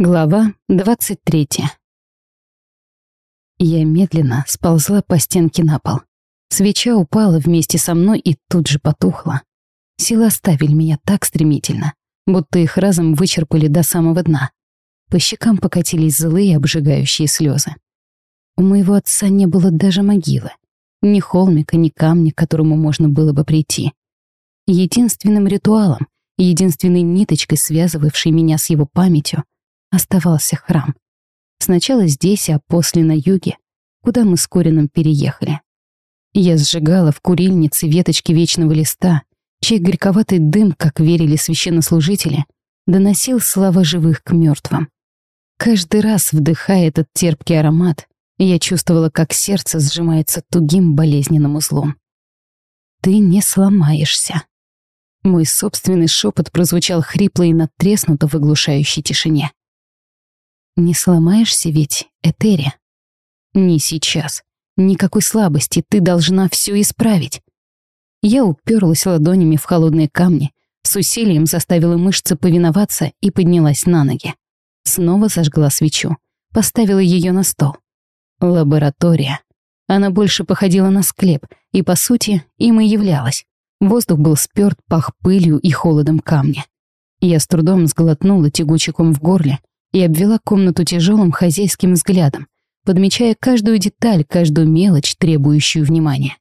Глава 23 Я медленно сползла по стенке на пол. Свеча упала вместе со мной и тут же потухла. Силы оставили меня так стремительно, будто их разом вычерпали до самого дна. По щекам покатились злые обжигающие слезы. У моего отца не было даже могилы. Ни холмика, ни камня, к которому можно было бы прийти. Единственным ритуалом, единственной ниточкой, связывавшей меня с его памятью — оставался храм. Сначала здесь, а после на юге, куда мы с Корином переехали. Я сжигала в курильнице веточки вечного листа, чей горьковатый дым, как верили священнослужители, доносил слова живых к мертвым. Каждый раз, вдыхая этот терпкий аромат, я чувствовала, как сердце сжимается тугим болезненным узлом. «Ты не сломаешься». Мой собственный шепот прозвучал хрипло и надтреснуто в оглушающей тишине. Не сломаешься ведь, Этери? Не сейчас. Никакой слабости, ты должна все исправить. Я уперлась ладонями в холодные камни, с усилием заставила мышцы повиноваться и поднялась на ноги. Снова зажгла свечу, поставила ее на стол. Лаборатория. Она больше походила на склеп, и, по сути, им и являлась. Воздух был спёрт, пах пылью и холодом камня. Я с трудом сглотнула тягучий ком в горле, и обвела комнату тяжелым хозяйским взглядом, подмечая каждую деталь, каждую мелочь, требующую внимания.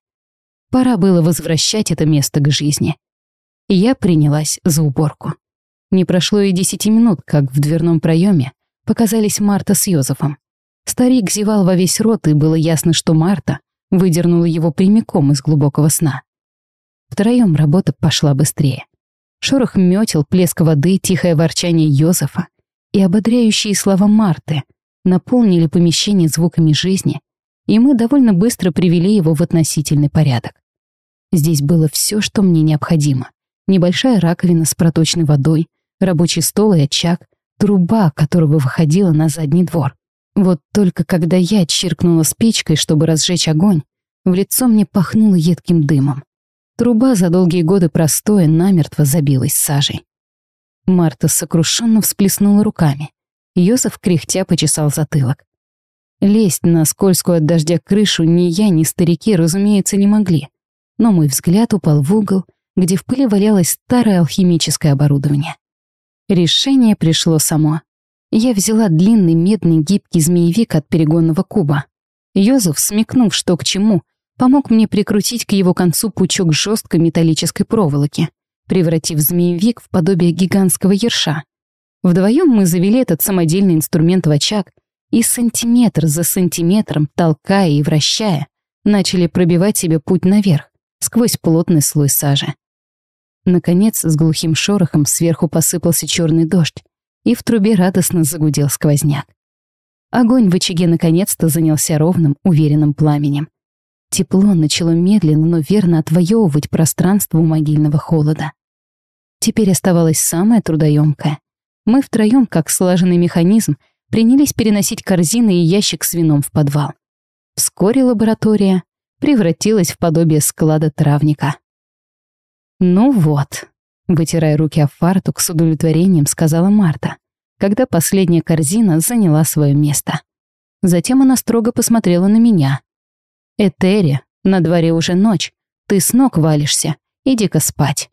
Пора было возвращать это место к жизни. И я принялась за уборку. Не прошло и десяти минут, как в дверном проеме показались Марта с Йозефом. Старик зевал во весь рот, и было ясно, что Марта выдернула его прямиком из глубокого сна. Втроем работа пошла быстрее. Шорох метел, плеск воды, тихое ворчание Йозефа и ободряющие слова Марты наполнили помещение звуками жизни, и мы довольно быстро привели его в относительный порядок. Здесь было все, что мне необходимо. Небольшая раковина с проточной водой, рабочий стол и очаг, труба, которого выходила на задний двор. Вот только когда я чиркнула спичкой, чтобы разжечь огонь, в лицо мне пахнуло едким дымом. Труба за долгие годы простоя намертво забилась сажей. Марта сокрушенно всплеснула руками. Йосиф кряхтя почесал затылок. Лезть на скользкую от дождя крышу ни я, ни старики, разумеется, не могли. Но мой взгляд упал в угол, где в пыли валялось старое алхимическое оборудование. Решение пришло само. Я взяла длинный медный гибкий змеевик от перегонного куба. Йозеф, смекнув, что к чему, помог мне прикрутить к его концу пучок жесткой металлической проволоки превратив змеевик в подобие гигантского ерша. Вдвоем мы завели этот самодельный инструмент в очаг и сантиметр за сантиметром, толкая и вращая, начали пробивать себе путь наверх, сквозь плотный слой сажи. Наконец, с глухим шорохом сверху посыпался черный дождь, и в трубе радостно загудел сквозняк. Огонь в очаге наконец-то занялся ровным, уверенным пламенем. Тепло начало медленно, но верно отвоевывать пространство у могильного холода. Теперь оставалось самое трудоемкое. Мы втроем, как слаженный механизм, принялись переносить корзины и ящик с вином в подвал. Вскоре лаборатория превратилась в подобие склада травника. «Ну вот», — вытирая руки о фартук с удовлетворением, сказала Марта, когда последняя корзина заняла свое место. Затем она строго посмотрела на меня. «Этери, на дворе уже ночь, ты с ног валишься, иди-ка спать».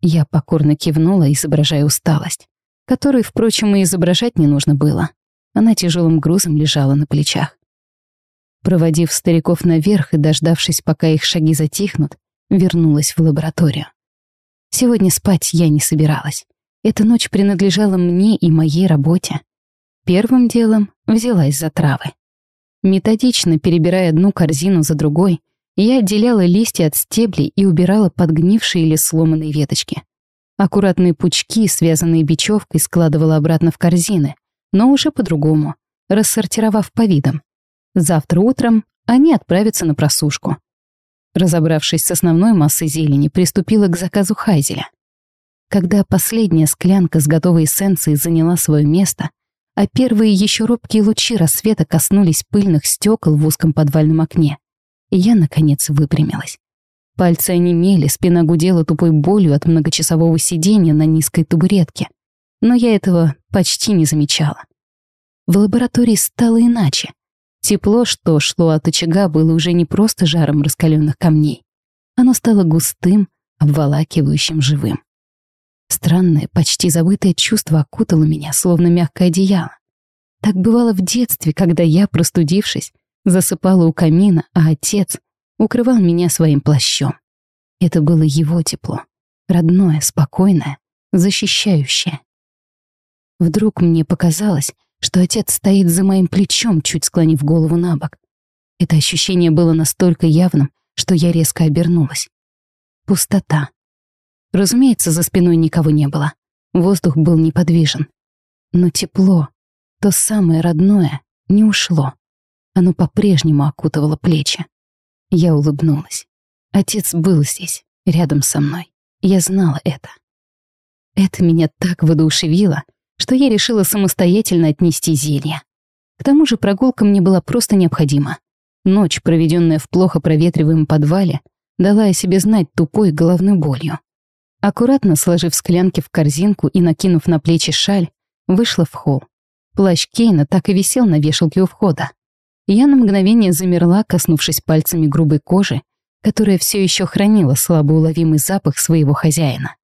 Я покорно кивнула, изображая усталость, которой, впрочем, и изображать не нужно было. Она тяжелым грузом лежала на плечах. Проводив стариков наверх и дождавшись, пока их шаги затихнут, вернулась в лабораторию. Сегодня спать я не собиралась. Эта ночь принадлежала мне и моей работе. Первым делом взялась за травы. Методично перебирая одну корзину за другой, я отделяла листья от стеблей и убирала подгнившие или сломанные веточки. Аккуратные пучки, связанные бечевкой, складывала обратно в корзины, но уже по-другому, рассортировав по видам. Завтра утром они отправятся на просушку. Разобравшись с основной массой зелени, приступила к заказу Хайзеля. Когда последняя склянка с готовой эссенцией заняла свое место, а первые еще робкие лучи рассвета коснулись пыльных стекол в узком подвальном окне, и я, наконец, выпрямилась. Пальцы онемели, спина гудела тупой болью от многочасового сидения на низкой табуретке. но я этого почти не замечала. В лаборатории стало иначе. Тепло, что шло от очага, было уже не просто жаром раскаленных камней. Оно стало густым, обволакивающим, живым. Странное, почти забытое чувство окутало меня, словно мягкое одеяло. Так бывало в детстве, когда я, простудившись, засыпала у камина, а отец укрывал меня своим плащом. Это было его тепло, родное, спокойное, защищающее. Вдруг мне показалось, что отец стоит за моим плечом, чуть склонив голову на бок. Это ощущение было настолько явным, что я резко обернулась. Пустота. Разумеется, за спиной никого не было. Воздух был неподвижен. Но тепло, то самое родное, не ушло. Оно по-прежнему окутывало плечи. Я улыбнулась. Отец был здесь, рядом со мной. Я знала это. Это меня так воодушевило, что я решила самостоятельно отнести зелье. К тому же прогулка мне была просто необходима. Ночь, проведенная в плохо проветриваемом подвале, дала о себе знать тупой головной болью. Аккуратно сложив склянки в корзинку и накинув на плечи шаль, вышла в холл. Плащ Кейна так и висел на вешалке у входа. Я на мгновение замерла, коснувшись пальцами грубой кожи, которая все еще хранила слабо уловимый запах своего хозяина.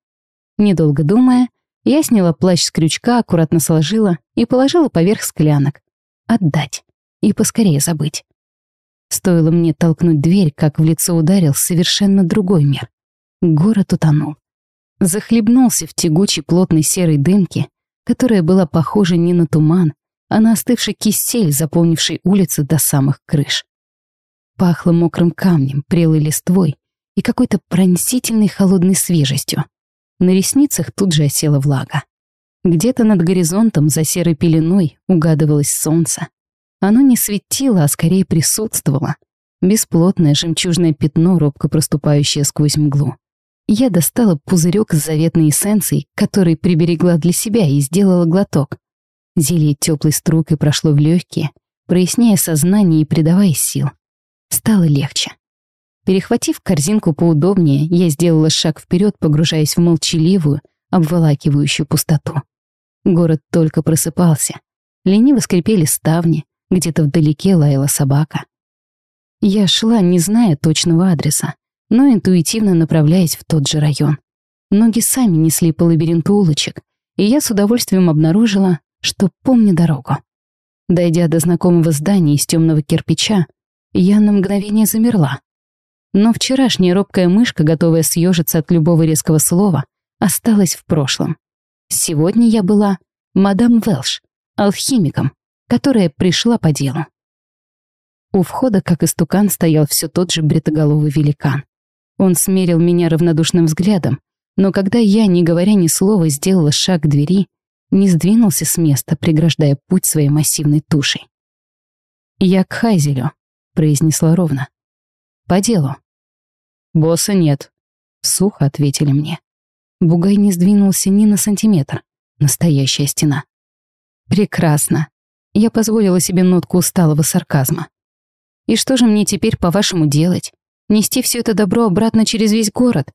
Недолго думая, я сняла плащ с крючка, аккуратно сложила и положила поверх склянок. Отдать. И поскорее забыть. Стоило мне толкнуть дверь, как в лицо ударил совершенно другой мир. Город утонул. Захлебнулся в тягучей плотной серой дымке, которая была похожа не на туман, а на остывший кисель, заполнивший улицы до самых крыш. Пахло мокрым камнем, прелой листвой и какой-то пронзительной холодной свежестью. На ресницах тут же осела влага. Где-то над горизонтом за серой пеленой угадывалось солнце. Оно не светило, а скорее присутствовало. Бесплотное жемчужное пятно, робко проступающее сквозь мглу. Я достала пузырек с заветной эссенцией, который приберегла для себя и сделала глоток. Зелье теплой струйкой прошло в легкие, проясняя сознание и придавая сил. Стало легче. Перехватив корзинку поудобнее, я сделала шаг вперед, погружаясь в молчаливую, обволакивающую пустоту. Город только просыпался. Лениво скрипели ставни, где-то вдалеке лаяла собака. Я шла, не зная точного адреса, но интуитивно направляясь в тот же район. Ноги сами несли по лабиринту улочек, и я с удовольствием обнаружила, что помню дорогу. Дойдя до знакомого здания из темного кирпича, я на мгновение замерла. Но вчерашняя робкая мышка, готовая съежиться от любого резкого слова, осталась в прошлом. Сегодня я была мадам Велш, алхимиком, которая пришла по делу. У входа, как истукан, стоял все тот же бритоголовый великан. Он смерил меня равнодушным взглядом, но когда я, не говоря ни слова, сделала шаг к двери, не сдвинулся с места, преграждая путь своей массивной тушей. «Я к Хайзелю», — произнесла ровно. «По делу». «Босса нет», — сухо ответили мне. Бугай не сдвинулся ни на сантиметр. Настоящая стена. «Прекрасно». Я позволила себе нотку усталого сарказма. «И что же мне теперь, по-вашему, делать? Нести все это добро обратно через весь город?»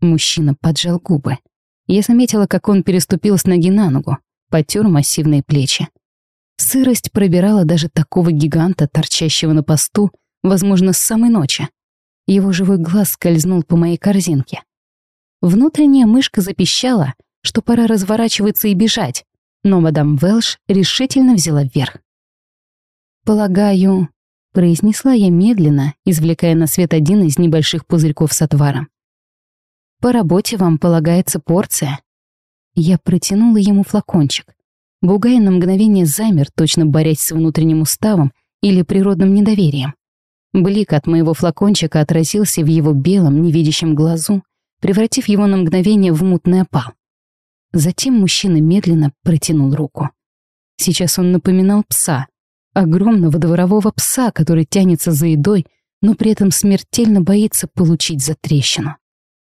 Мужчина поджал губы. Я заметила, как он переступил с ноги на ногу, потер массивные плечи. Сырость пробирала даже такого гиганта, торчащего на посту, возможно, с самой ночи. Его живой глаз скользнул по моей корзинке. Внутренняя мышка запищала, что пора разворачиваться и бежать, но мадам Велш решительно взяла вверх. «Полагаю», — произнесла я медленно, извлекая на свет один из небольших пузырьков с отваром. По работе вам полагается порция». Я протянула ему флакончик. Бугай на мгновение замер, точно борясь с внутренним уставом или природным недоверием. Блик от моего флакончика отразился в его белом, невидящем глазу, превратив его на мгновение в мутный опал. Затем мужчина медленно протянул руку. Сейчас он напоминал пса, огромного дворового пса, который тянется за едой, но при этом смертельно боится получить за трещину.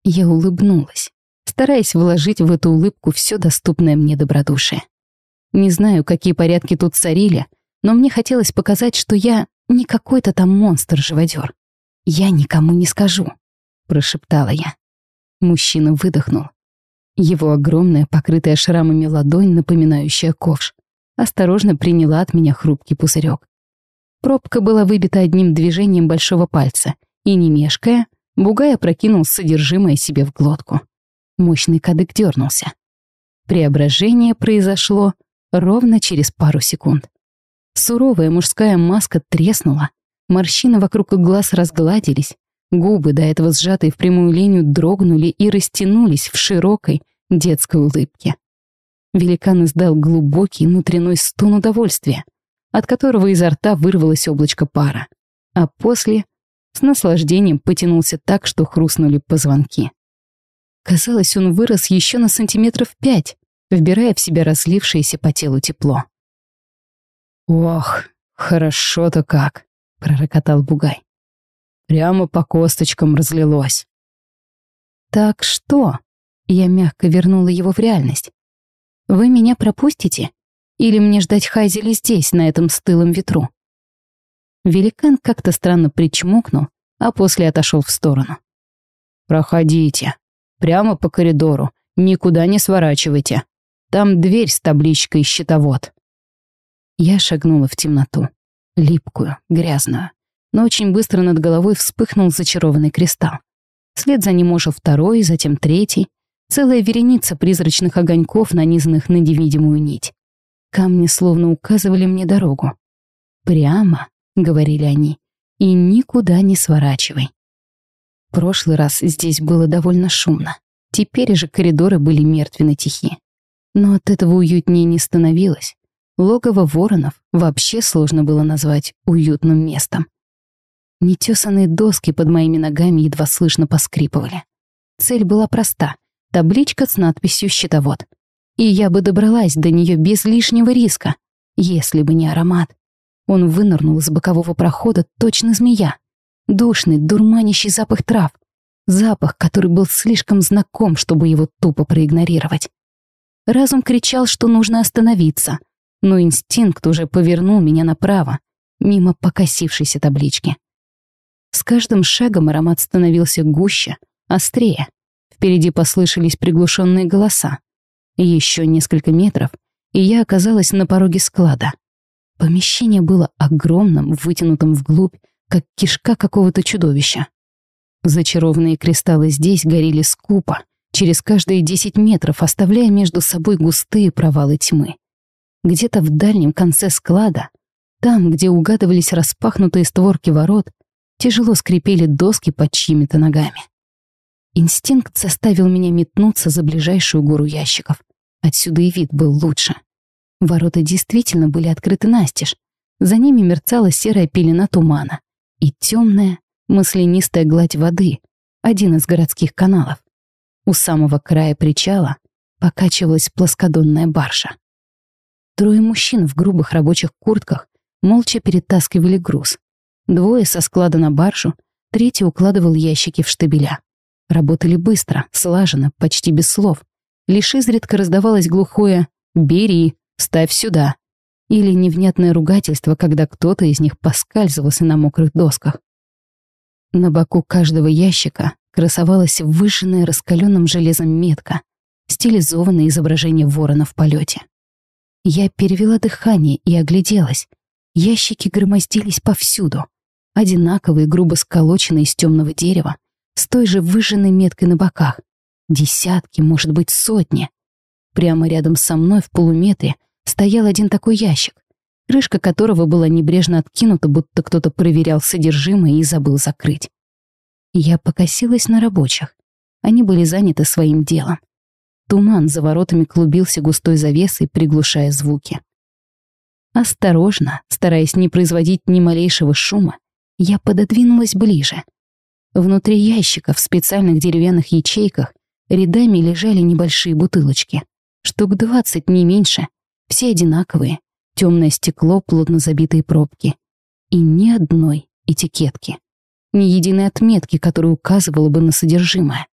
Я улыбнулась, стараясь вложить в эту улыбку все доступное мне добродушие. Не знаю, какие порядки тут царили, но мне хотелось показать, что я не какой-то там монстр-живодер. «Я никому не скажу», — прошептала я. Мужчина выдохнул. Его огромная, покрытая шрамами ладонь, напоминающая ковш, осторожно приняла от меня хрупкий пузырек. Пробка была выбита одним движением большого пальца, и, не мешкая, Бугай опрокинул содержимое себе в глотку. Мощный кадык дернулся. Преображение произошло ровно через пару секунд. Суровая мужская маска треснула, морщины вокруг глаз разгладились, губы, до этого сжатые в прямую линию, дрогнули и растянулись в широкой детской улыбке. Великан издал глубокий внутренний стон удовольствия, от которого изо рта вырвалось облачко пара, а после с наслаждением потянулся так, что хрустнули позвонки. Казалось, он вырос еще на сантиметров пять, вбирая в себя разлившееся по телу тепло. «Ох, хорошо-то как!» — пророкотал Бугай. «Прямо по косточкам разлилось». «Так что?» — я мягко вернула его в реальность. «Вы меня пропустите? Или мне ждать Хайзеля здесь, на этом стылом ветру?» Великан как-то странно причмокнул, а после отошел в сторону. «Проходите. Прямо по коридору. Никуда не сворачивайте. Там дверь с табличкой «Щитовод». Я шагнула в темноту. Липкую, грязную. Но очень быстро над головой вспыхнул зачарованный кристалл. Вслед за ним ушел второй, затем третий. Целая вереница призрачных огоньков, нанизанных на невидимую нить. Камни словно указывали мне дорогу. «Прямо», — говорили они, — «и никуда не сворачивай». Прошлый раз здесь было довольно шумно. Теперь же коридоры были мертвенно тихи. Но от этого уютнее не становилось. Логово воронов вообще сложно было назвать уютным местом. Нетесанные доски под моими ногами едва слышно поскрипывали. Цель была проста — табличка с надписью «Щитовод». И я бы добралась до нее без лишнего риска, если бы не аромат. Он вынырнул из бокового прохода точно змея. Душный, дурманящий запах трав. Запах, который был слишком знаком, чтобы его тупо проигнорировать. Разум кричал, что нужно остановиться, но инстинкт уже повернул меня направо, мимо покосившейся таблички. С каждым шагом аромат становился гуще, острее. Впереди послышались приглушенные голоса. Еще несколько метров, и я оказалась на пороге склада. Помещение было огромным, вытянутым вглубь, как кишка какого-то чудовища. Зачарованные кристаллы здесь горели скупо, через каждые десять метров оставляя между собой густые провалы тьмы. Где-то в дальнем конце склада, там, где угадывались распахнутые створки ворот, тяжело скрипели доски под чьими-то ногами. Инстинкт заставил меня метнуться за ближайшую гору ящиков. Отсюда и вид был лучше. Ворота действительно были открыты настежь. За ними мерцала серая пелена тумана и темная, маслянистая гладь воды, один из городских каналов. У самого края причала покачивалась плоскодонная баржа. Трое мужчин в грубых рабочих куртках молча перетаскивали груз. Двое со склада на баржу, третий укладывал ящики в штабеля. Работали быстро, слаженно, почти без слов. Лишь изредка раздавалось глухое «бери», «ставь сюда» или невнятное ругательство, когда кто-то из них поскальзывался на мокрых досках. На боку каждого ящика красовалась выжженная раскаленным железом метка, стилизованное изображение ворона в полете. Я перевела дыхание и огляделась. Ящики громоздились повсюду, одинаковые, грубо сколоченные из темного дерева, с той же выжженной меткой на боках. Десятки, может быть, сотни. Прямо рядом со мной в полуметре стоял один такой ящик, крышка которого была небрежно откинута, будто кто-то проверял содержимое и забыл закрыть. Я покосилась на рабочих. Они были заняты своим делом. Туман за воротами клубился густой завесой, приглушая звуки. Осторожно, стараясь не производить ни малейшего шума, я пододвинулась ближе. Внутри ящиков в специальных деревянных ячейках рядами лежали небольшие бутылочки. Штук двадцать, не меньше. Все одинаковые. Темное стекло, плотно забитые пробки. И ни одной этикетки ни единой отметки, которая указывала бы на содержимое.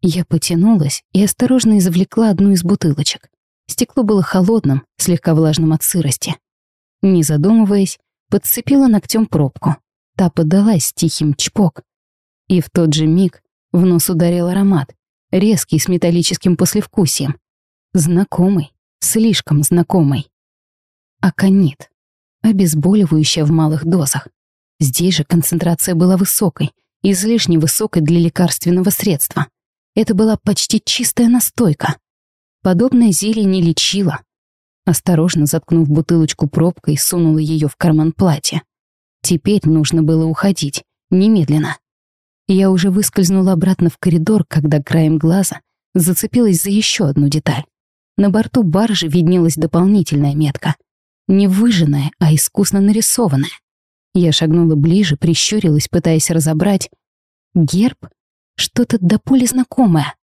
Я потянулась и осторожно извлекла одну из бутылочек. Стекло было холодным, слегка влажным от сырости. Не задумываясь, подцепила ногтем пробку. Та подалась с тихим чпок. И в тот же миг в нос ударил аромат, резкий с металлическим послевкусием. Знакомый, слишком знакомый. Аконит. Обезболивающее в малых дозах. Здесь же концентрация была высокой, излишне высокой для лекарственного средства. Это была почти чистая настойка. Подобное зелье не лечило. Осторожно заткнув бутылочку пробкой, сунула ее в карман платья. Теперь нужно было уходить, немедленно. Я уже выскользнула обратно в коридор, когда краем глаза зацепилась за еще одну деталь. На борту баржи виднелась дополнительная метка. Не выжженная, а искусно нарисованная. Я шагнула ближе, прищурилась, пытаясь разобрать. Герб? Что-то до пули знакомое.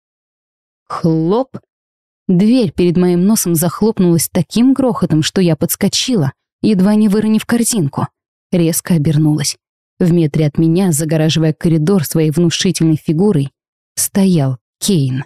Хлоп! Дверь перед моим носом захлопнулась таким грохотом, что я подскочила, едва не выронив корзинку. Резко обернулась. В метре от меня, загораживая коридор своей внушительной фигурой, стоял Кейн.